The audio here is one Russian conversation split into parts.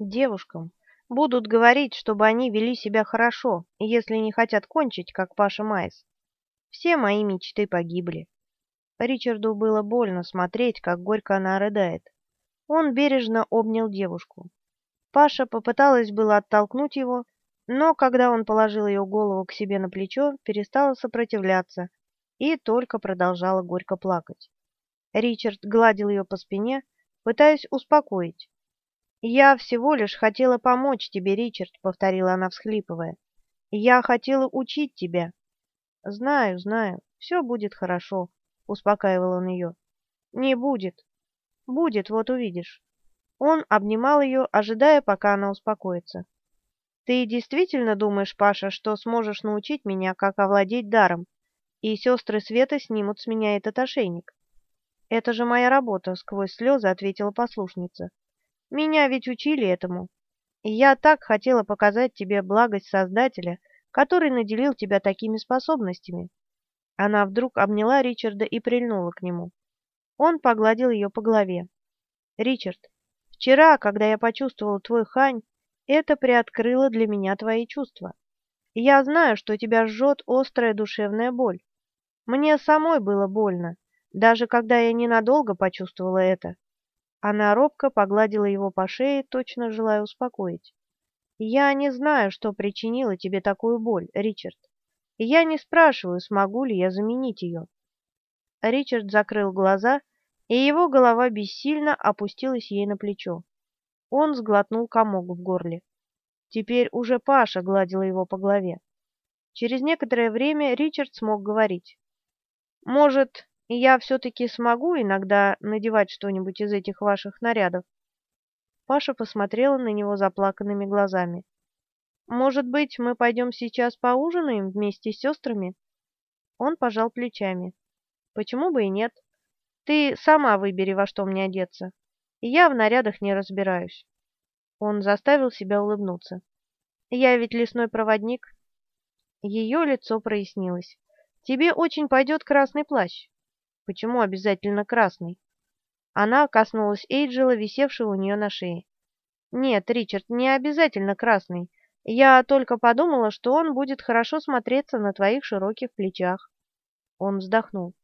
Девушкам будут говорить, чтобы они вели себя хорошо, если не хотят кончить, как Паша Майс. Все мои мечты погибли. Ричарду было больно смотреть, как горько она рыдает. Он бережно обнял девушку. Паша попыталась было оттолкнуть его, но когда он положил ее голову к себе на плечо, перестала сопротивляться и только продолжала горько плакать. Ричард гладил ее по спине, пытаясь успокоить. «Я всего лишь хотела помочь тебе, Ричард», — повторила она, всхлипывая. «Я хотела учить тебя». «Знаю, знаю, все будет хорошо», — успокаивал он ее. «Не будет. Будет, вот увидишь». Он обнимал ее, ожидая, пока она успокоится. «Ты действительно думаешь, Паша, что сможешь научить меня, как овладеть даром, и сестры Света снимут с меня этот ошейник?» «Это же моя работа», — сквозь слезы ответила послушница. «Меня ведь учили этому. И я так хотела показать тебе благость Создателя, который наделил тебя такими способностями». Она вдруг обняла Ричарда и прильнула к нему. Он погладил ее по голове. «Ричард, вчера, когда я почувствовала твой хань, это приоткрыло для меня твои чувства. Я знаю, что тебя жжет острая душевная боль. Мне самой было больно, даже когда я ненадолго почувствовала это. Она робко погладила его по шее, точно желая успокоить. «Я не знаю, что причинило тебе такую боль, Ричард. Я не спрашиваю, смогу ли я заменить ее». Ричард закрыл глаза, и его голова бессильно опустилась ей на плечо. Он сглотнул комок в горле. Теперь уже Паша гладила его по голове. Через некоторое время Ричард смог говорить. «Может, я все-таки смогу иногда надевать что-нибудь из этих ваших нарядов?» Паша посмотрела на него заплаканными глазами. «Может быть, мы пойдем сейчас поужинаем вместе с сестрами?» Он пожал плечами. «Почему бы и нет? Ты сама выбери, во что мне одеться. Я в нарядах не разбираюсь». Он заставил себя улыбнуться. «Я ведь лесной проводник». Ее лицо прояснилось. Тебе очень пойдет красный плащ. Почему обязательно красный? Она коснулась Эйджела, висевшего у нее на шее. Нет, Ричард, не обязательно красный. Я только подумала, что он будет хорошо смотреться на твоих широких плечах. Он вздохнул.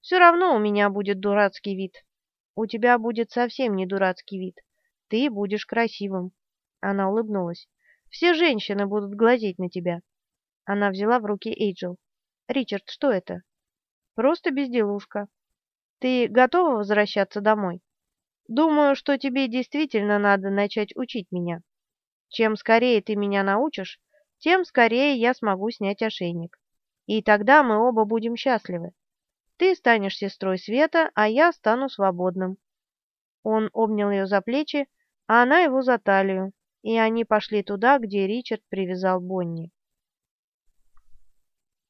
Все равно у меня будет дурацкий вид. У тебя будет совсем не дурацкий вид. Ты будешь красивым. Она улыбнулась. Все женщины будут глазеть на тебя. Она взяла в руки Эйджел. Ричард, что это? Просто безделушка. Ты готова возвращаться домой? Думаю, что тебе действительно надо начать учить меня. Чем скорее ты меня научишь, тем скорее я смогу снять ошейник. И тогда мы оба будем счастливы. Ты станешь сестрой Света, а я стану свободным. Он обнял ее за плечи, а она его за талию, и они пошли туда, где Ричард привязал Бонни.